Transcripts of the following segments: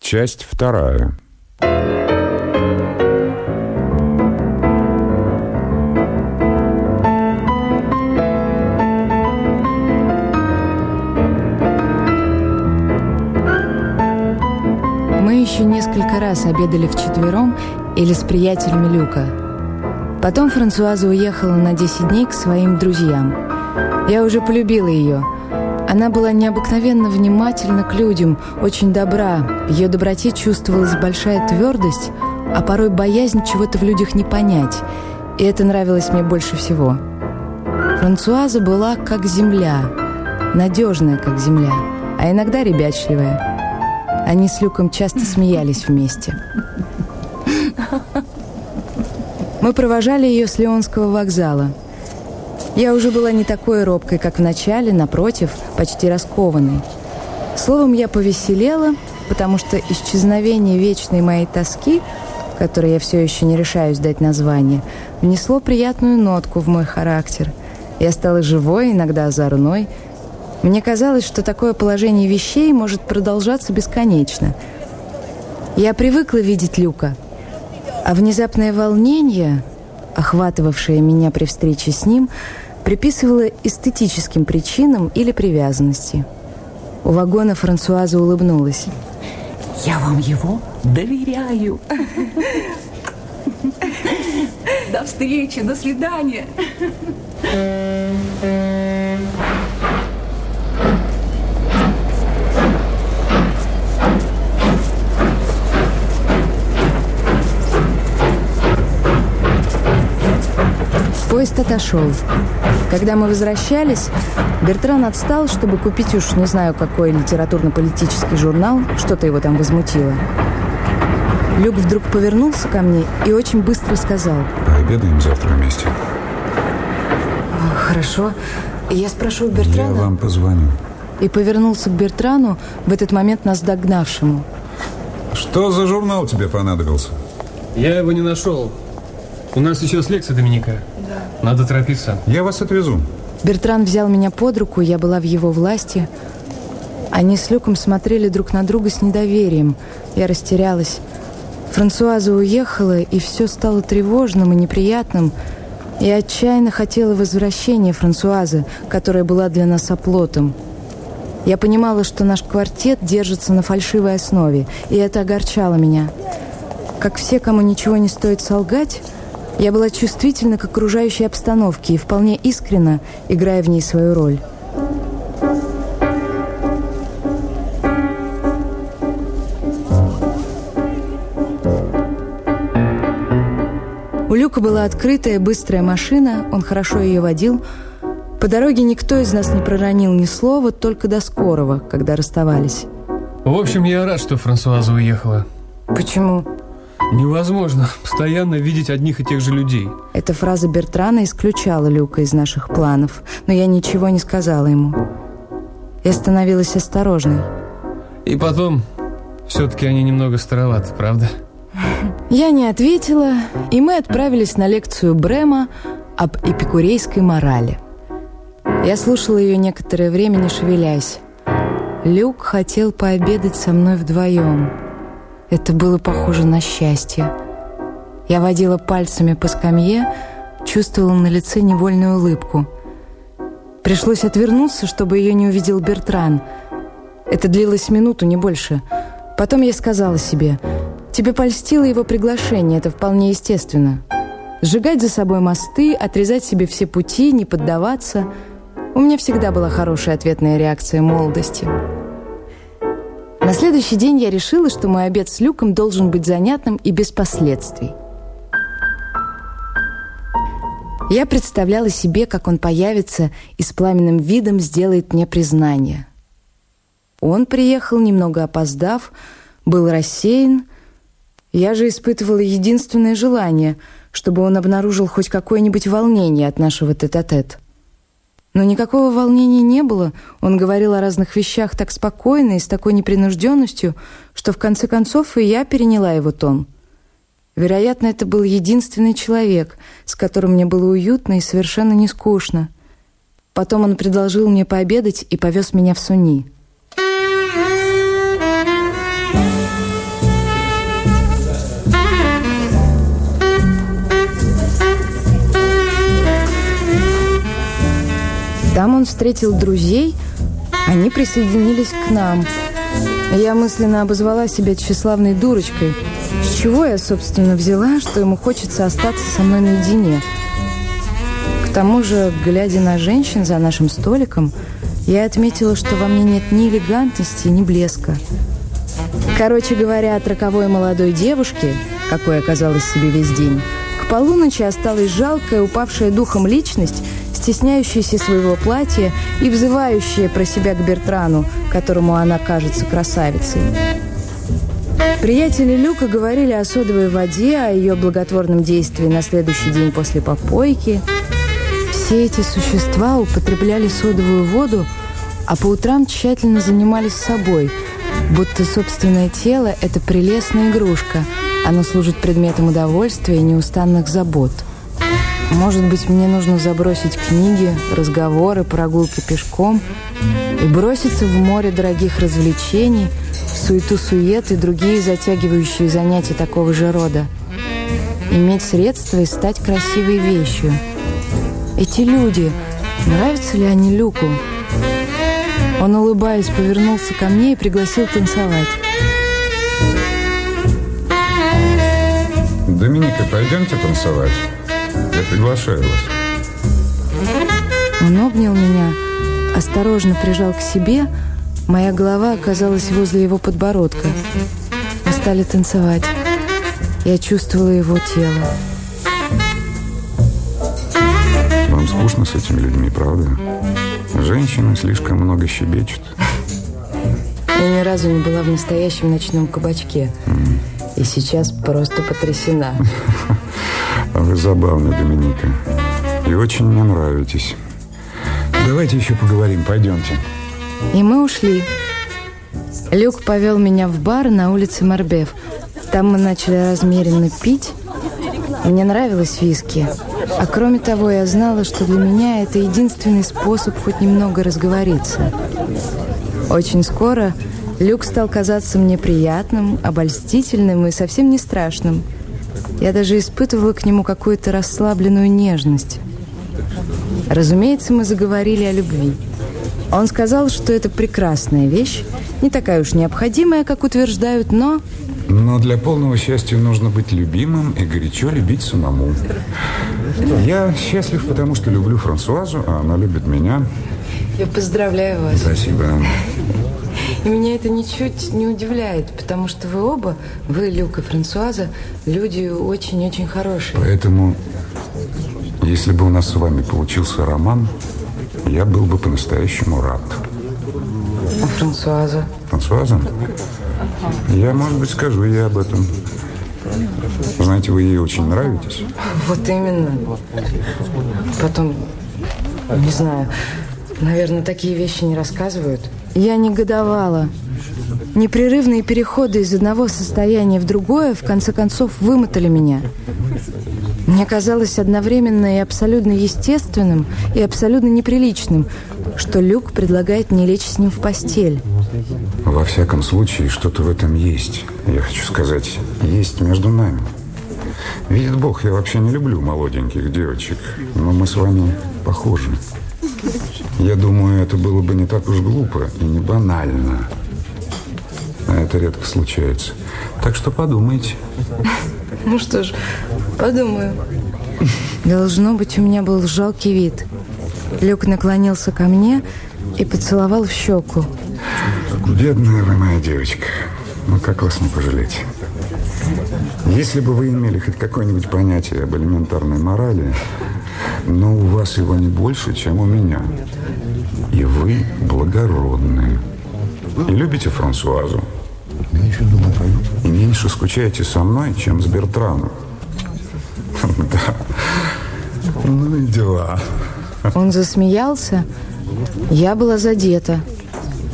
Часть вторая. Мы еще несколько раз обедали вчетвером или с приятелями Люка. Потом Франсуаза уехала на 10 дней к своим друзьям. Я уже полюбила ее. Она была необыкновенно внимательна к людям, очень добра. В ее доброте чувствовалась большая твердость, а порой боязнь чего-то в людях не понять. И это нравилось мне больше всего. Франсуаза была как земля, надежная, как земля, а иногда ребячливая. Они с Люком часто смеялись вместе. Мы провожали ее с Леонского вокзала. Я уже была не такой робкой, как в начале, напротив, почти раскованной. Словом, я повеселела, потому что исчезновение вечной моей тоски, которой я все еще не решаюсь дать название, внесло приятную нотку в мой характер. Я стала живой, иногда озорной, мне казалось, что такое положение вещей может продолжаться бесконечно. Я привыкла видеть Люка, а внезапное волнение, охватывавшее меня при встрече с ним, приписывала эстетическим причинам или привязанности. У вагона Франсуаза улыбнулась. Я вам его доверяю. До встречи, до свидания. Поезд отошел. Когда мы возвращались, Бертран отстал, чтобы купить уж не знаю какой литературно-политический журнал, что-то его там возмутило. Люк вдруг повернулся ко мне и очень быстро сказал. Пообедаем завтра вместе. Хорошо. Я спрошу у Бертрана. Я вам позвоню. И повернулся к Бертрану, в этот момент нас догнавшему. Что за журнал тебе понадобился? Я его не нашел. У нас сейчас лекция Доминика. Надо торопиться. Я вас отвезу. Бертран взял меня под руку, я была в его власти. Они с Люком смотрели друг на друга с недоверием. Я растерялась. Франсуаза уехала, и все стало тревожным и неприятным. Я отчаянно хотела возвращения Франсуазы, которая была для нас оплотом. Я понимала, что наш квартет держится на фальшивой основе, и это огорчало меня. Как все, кому ничего не стоит солгать, я была чувствительна к окружающей обстановке и вполне искренна, играя в ней свою роль. У Люка была открытая, быстрая машина, он хорошо ее водил. По дороге никто из нас не проронил ни слова, только до скорого, когда расставались. В общем, я рад, что Франсуаза уехала. Почему? Невозможно постоянно видеть одних и тех же людей. Эта фраза Бертрана исключала Люка из наших планов, но я ничего не сказала ему. Я становилась осторожной. И потом, все-таки они немного староваты, правда? Я не ответила, и мы отправились на лекцию Брема об эпикурейской морали. Я слушала ее некоторое время, не шевелясь. Люк хотел пообедать со мной вдвоем. Это было похоже на счастье. Я водила пальцами по скамье, чувствовала на лице невольную улыбку. Пришлось отвернуться, чтобы ее не увидел Бертран. Это длилось минуту, не больше. Потом я сказала себе, тебе польстило его приглашение, это вполне естественно. Сжигать за собой мосты, отрезать себе все пути, не поддаваться. У меня всегда была хорошая ответная реакция молодости. На следующий день я решила, что мой обед с Люком должен быть занятным и без последствий. Я представляла себе, как он появится и с пламенным видом сделает мне признание. Он приехал, немного опоздав, был рассеян. Я же испытывала единственное желание, чтобы он обнаружил хоть какое-нибудь волнение от нашего тет-а-тет. -тет. Но никакого волнения не было. Он говорил о разных вещах так спокойно и с такой непринужденностью, что в конце концов и я переняла его тон. Вероятно, это был единственный человек, с которым мне было уютно и совершенно не скучно. Потом он предложил мне пообедать и повез меня в Суни. Там он встретил друзей, они присоединились к нам. Я мысленно обозвала себя тщеславной дурочкой. С чего я, собственно, взяла, что ему хочется остаться со мной наедине? К тому же, глядя на женщин за нашим столиком, я отметила, что во мне нет ни элегантности, ни блеска. Короче говоря, от роковой молодой девушки, какой оказалась себе весь день, к полуночи осталась жалкая, упавшая духом личность, стесняющаяся своего платья и взывающая про себя к Бертрану, которому она кажется красавицей. Приятели Люка говорили о содовой воде, о ее благотворном действии на следующий день после попойки. Все эти существа употребляли содовую воду, а по утрам тщательно занимались собой, будто собственное тело – это прелестная игрушка. Оно служит предметом удовольствия и неустанных забот – может быть, мне нужно забросить книги, разговоры, прогулки пешком и броситься в море дорогих развлечений, суету-сует и другие затягивающие занятия такого же рода. Иметь средства и стать красивой вещью. Эти люди, нравятся ли они Люку? Он, улыбаясь, повернулся ко мне и пригласил танцевать. Доминика, пойдемте танцевать. Я приглашаю вас. Он обнял меня, осторожно прижал к себе. Моя голова оказалась возле его подбородка. Мы стали танцевать. Я чувствовала его тело. Вам скучно с этими людьми, правда? Женщины слишком много щебечут. Я ни разу не была в настоящем ночном кабачке. И сейчас просто потрясена. А вы забавны, Доминика. И очень мне нравитесь. Давайте еще поговорим, пойдемте. И мы ушли. Люк повел меня в бар на улице Марбев. Там мы начали размеренно пить. Мне нравилось виски. А кроме того, я знала, что для меня это единственный способ хоть немного разговориться. Очень скоро Люк стал казаться мне приятным, обольстительным и совсем не страшным – я даже испытывала к нему какую-то расслабленную нежность. Разумеется, мы заговорили о любви. Он сказал, что это прекрасная вещь, не такая уж необходимая, как утверждают, но... Но для полного счастья нужно быть любимым и горячо любить самому. Я счастлив, потому что люблю Франсуазу, а она любит меня. Я поздравляю вас. Спасибо. И меня это ничуть не удивляет, потому что вы оба, вы, Люк и Франсуаза, люди очень-очень хорошие. Поэтому, если бы у нас с вами получился роман, я был бы по-настоящему рад. А Франсуаза? Франсуаза? Я, может быть, скажу ей об этом. Знаете, вы ей очень нравитесь. Вот именно. Потом, не знаю, наверное, такие вещи не рассказывают. Я негодовала. Непрерывные переходы из одного состояния в другое в конце концов вымотали меня. Мне казалось одновременно и абсолютно естественным, и абсолютно неприличным, что Люк предлагает мне лечь с ним в постель. Во всяком случае, что-то в этом есть. Я хочу сказать, есть между нами. Видит Бог, я вообще не люблю молоденьких девочек, но мы с вами похожи. Я думаю, это было бы не так уж глупо и не банально. А это редко случается. Так что подумайте. Ну что ж, подумаю. Должно быть, у меня был жалкий вид. Люк наклонился ко мне и поцеловал в щеку. Бедная вы моя девочка. Ну, как вас не пожалеть? Если бы вы имели хоть какое-нибудь понятие об элементарной морали, но у вас его не больше, чем у меня. И вы благородные. И любите Франсуазу. И меньше скучаете со мной, чем с Бертраном. Да. Ну и дела. Он засмеялся. Я была задета.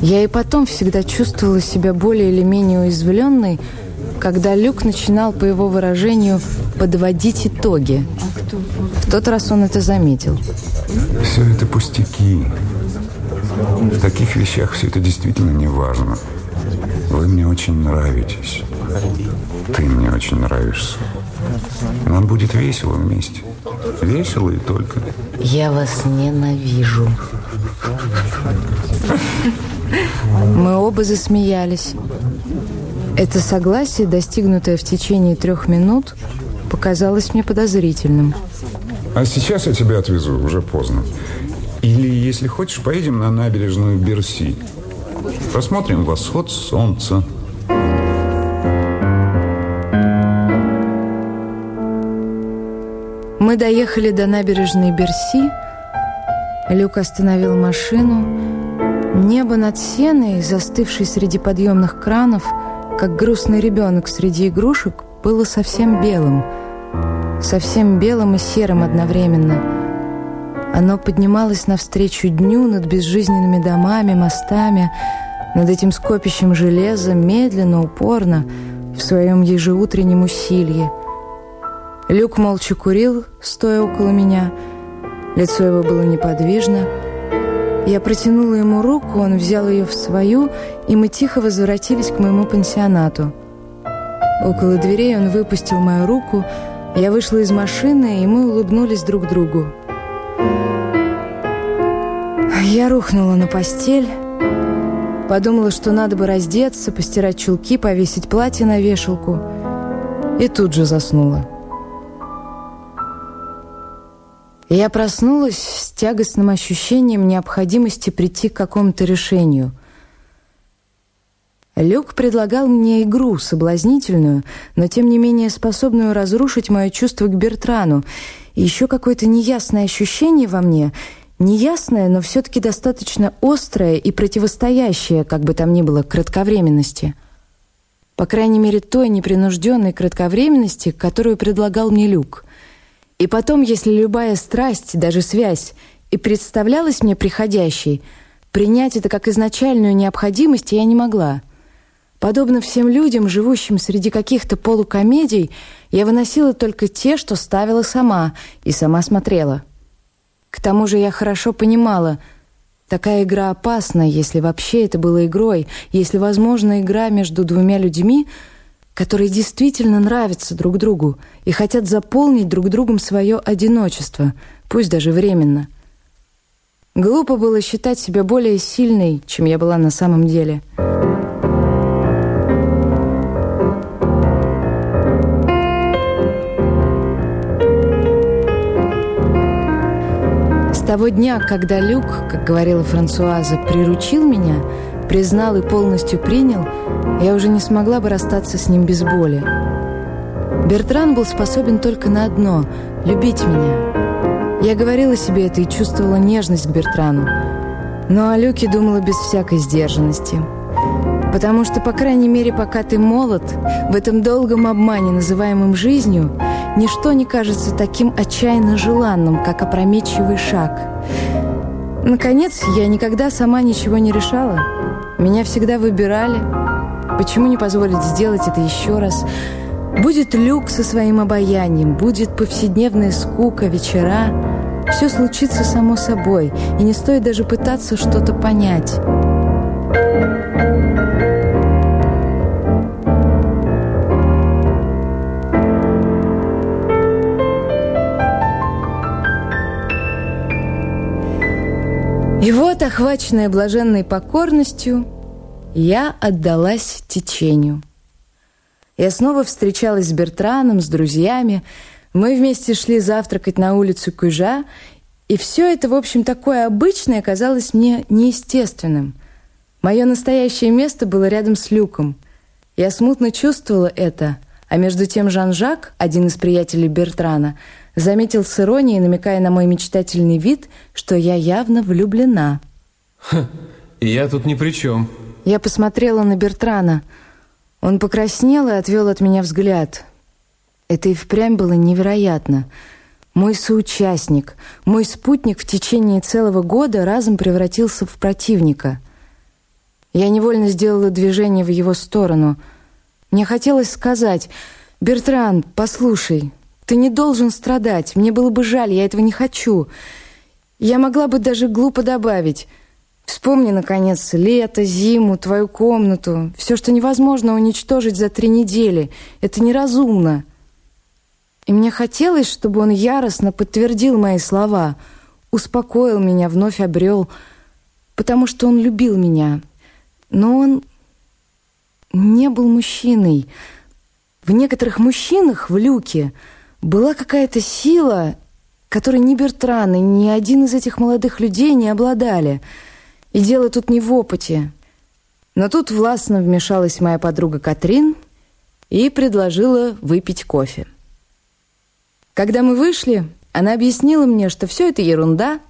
Я и потом всегда чувствовала себя более или менее уязвленной, когда Люк начинал, по его выражению, подводить итоги. В тот раз он это заметил. Все это пустяки. В таких вещах все это действительно не важно. Вы мне очень нравитесь. Ты мне очень нравишься. Нам будет весело вместе. Весело и только. Я вас ненавижу. Мы оба засмеялись. Это согласие, достигнутое в течение трех минут, показалось мне подозрительным. А сейчас я тебя отвезу, уже поздно. Или, если хочешь, поедем на набережную Берси. Посмотрим восход солнца. Мы доехали до набережной Берси. Люк остановил машину. Небо над сеной, застывшей среди подъемных кранов, как грустный ребенок среди игрушек, было совсем белым. Совсем белым и серым одновременно. Оно поднималось навстречу дню над безжизненными домами, мостами, над этим скопищем железа, медленно, упорно, в своем ежеутреннем усилии. Люк молча курил, стоя около меня. Лицо его было неподвижно. Я протянула ему руку, он взял ее в свою, и мы тихо возвратились к моему пансионату. Около дверей он выпустил мою руку, я вышла из машины, и мы улыбнулись друг другу. Я рухнула на постель, подумала, что надо бы раздеться, постирать чулки, повесить платье на вешалку, и тут же заснула. Я проснулась с тягостным ощущением необходимости прийти к какому-то решению. Люк предлагал мне игру, соблазнительную, но тем не менее способную разрушить мое чувство к Бертрану, и еще какое-то неясное ощущение во мне, неясное, но все-таки достаточно острое и противостоящее, как бы там ни было, кратковременности. По крайней мере, той непринужденной кратковременности, которую предлагал мне Люк — и потом, если любая страсть, даже связь, и представлялась мне приходящей, принять это как изначальную необходимость я не могла. Подобно всем людям, живущим среди каких-то полукомедий, я выносила только те, что ставила сама, и сама смотрела. К тому же я хорошо понимала, такая игра опасна, если вообще это было игрой, если возможна игра между двумя людьми — которые действительно нравятся друг другу и хотят заполнить друг другом свое одиночество, пусть даже временно. Глупо было считать себя более сильной, чем я была на самом деле. С того дня, когда Люк, как говорила Франсуаза, приручил меня, признал и полностью принял — я уже не смогла бы расстаться с ним без боли. Бертран был способен только на одно — любить меня. Я говорила себе это и чувствовала нежность к Бертрану. Но о Люке думала без всякой сдержанности. Потому что, по крайней мере, пока ты молод, в этом долгом обмане, называемом жизнью, ничто не кажется таким отчаянно желанным, как опрометчивый шаг. Наконец, я никогда сама ничего не решала. Меня всегда выбирали — Почему не позволить сделать это еще раз? Будет люк со своим обаянием, будет повседневная скука, вечера. Все случится само собой, и не стоит даже пытаться что-то понять. И вот, охваченная блаженной покорностью, я отдалась течению. Я снова встречалась с Бертраном, с друзьями. Мы вместе шли завтракать на улицу Кujа, и все это, в общем, такое обычное казалось мне неестественным. Мое настоящее место было рядом с люком. Я смутно чувствовала это, а между тем Жан-Жак, один из приятелей Бертрана, заметил с иронией, намекая на мой мечтательный вид, что я явно влюблена. Ха, я тут ни при чем. Я посмотрела на Бертрана. Он покраснел и отвел от меня взгляд. Это и впрямь было невероятно. Мой соучастник, мой спутник в течение целого года разом превратился в противника. Я невольно сделала движение в его сторону. Мне хотелось сказать, «Бертран, послушай, ты не должен страдать, мне было бы жаль, я этого не хочу». Я могла бы даже глупо добавить – Вспомни, наконец, лето, зиму, твою комнату. Все, что невозможно уничтожить за три недели. Это неразумно. И мне хотелось, чтобы он яростно подтвердил мои слова, успокоил меня, вновь обрел. потому что он любил меня. Но он не был мужчиной. В некоторых мужчинах в люке была какая-то сила, которой ни Бертран ни один из этих молодых людей не обладали. И дело тут не в опыте. Но тут властно вмешалась моя подруга Катрин и предложила выпить кофе. Когда мы вышли, она объяснила мне, что все это ерунда,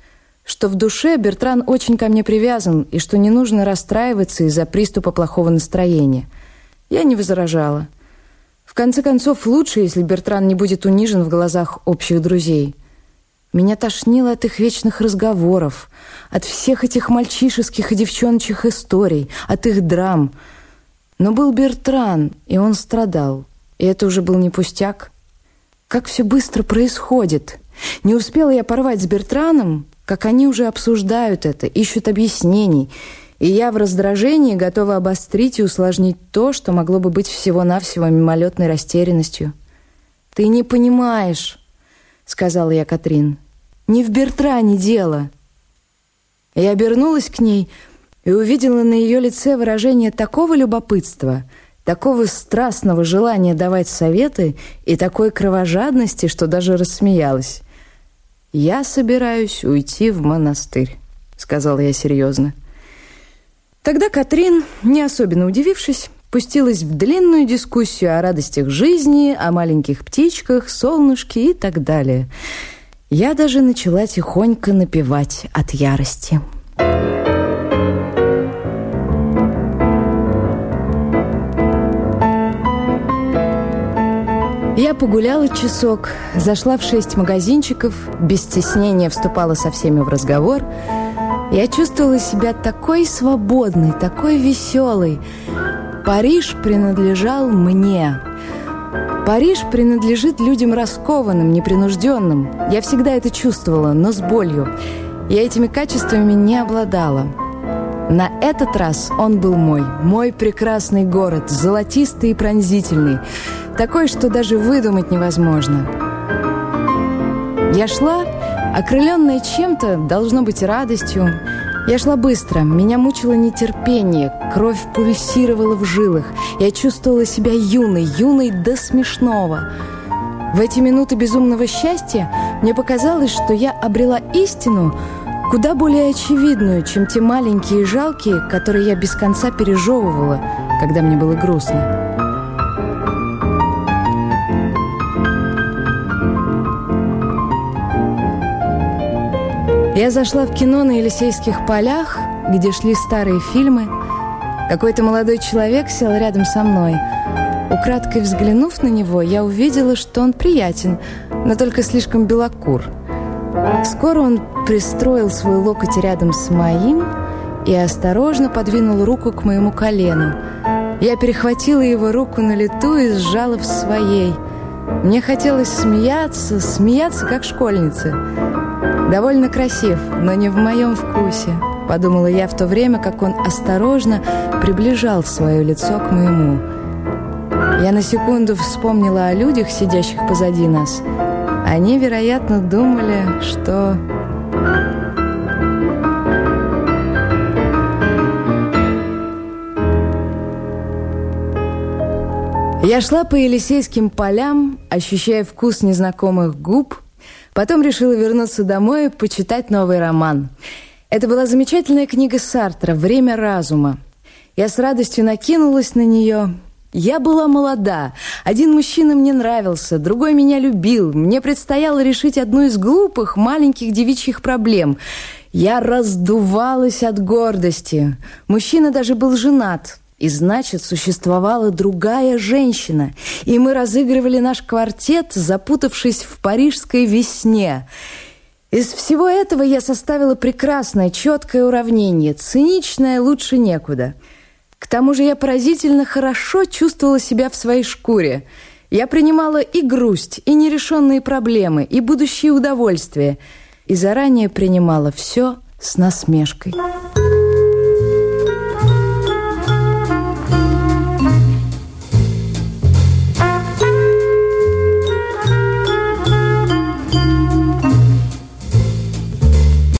что в душе Бертран очень ко мне привязан и что не нужно расстраиваться из-за приступа плохого настроения. Я не возражала. В конце концов, лучше, если Бертран не будет унижен в глазах общих друзей. Меня тошнило от их вечных разговоров, от всех этих мальчишеских и девчончих историй, от их драм. Но был Бертран, и он страдал. И это уже был не пустяк. Как все быстро происходит. Не успела я порвать с Бертраном, как они уже обсуждают это, ищут объяснений. И я в раздражении готова обострить и усложнить то, что могло бы быть всего-навсего мимолетной растерянностью. «Ты не понимаешь», — сказала я Катрин. «Не в Бертране дело». Я обернулась к ней и увидела на ее лице выражение такого любопытства — такого страстного желания давать советы и такой кровожадности, что даже рассмеялась. «Я собираюсь уйти в монастырь», — сказала я серьезно. Тогда Катрин, не особенно удивившись, пустилась в длинную дискуссию о радостях жизни, о маленьких птичках, солнышке и так далее. Я даже начала тихонько напевать от ярости. Я погуляла часок, зашла в шесть магазинчиков, без стеснения вступала со всеми в разговор. Я чувствовала себя такой свободной, такой веселой. Париж принадлежал мне. Париж принадлежит людям раскованным, непринужденным. Я всегда это чувствовала, но с болью. Я этими качествами не обладала. На этот раз он был мой, мой прекрасный город, золотистый и пронзительный – такой, что даже выдумать невозможно. Я шла, окрыленная чем-то, должно быть радостью. Я шла быстро, меня мучило нетерпение, кровь пульсировала в жилах. Я чувствовала себя юной, юной до смешного. В эти минуты безумного счастья мне показалось, что я обрела истину, куда более очевидную, чем те маленькие и жалкие, которые я без конца пережевывала, когда мне было грустно. Я зашла в кино на Елисейских полях, где шли старые фильмы. Какой-то молодой человек сел рядом со мной. Украдкой взглянув на него, я увидела, что он приятен, но только слишком белокур. Скоро он пристроил свой локоть рядом с моим и осторожно подвинул руку к моему колену. Я перехватила его руку на лету и сжала в своей. Мне хотелось смеяться, смеяться, как школьница. Довольно красив, но не в моем вкусе, подумала я в то время, как он осторожно приближал свое лицо к моему. Я на секунду вспомнила о людях, сидящих позади нас. Они, вероятно, думали, что... Я шла по Елисейским полям, ощущая вкус незнакомых губ, Потом решила вернуться домой и почитать новый роман. Это была замечательная книга Сартра «Время разума». Я с радостью накинулась на нее. Я была молода. Один мужчина мне нравился, другой меня любил. Мне предстояло решить одну из глупых, маленьких девичьих проблем. Я раздувалась от гордости. Мужчина даже был женат. И значит, существовала другая женщина. И мы разыгрывали наш квартет, запутавшись в парижской весне. Из всего этого я составила прекрасное, четкое уравнение. Циничное лучше некуда. К тому же я поразительно хорошо чувствовала себя в своей шкуре. Я принимала и грусть, и нерешенные проблемы, и будущие удовольствия. И заранее принимала все с насмешкой.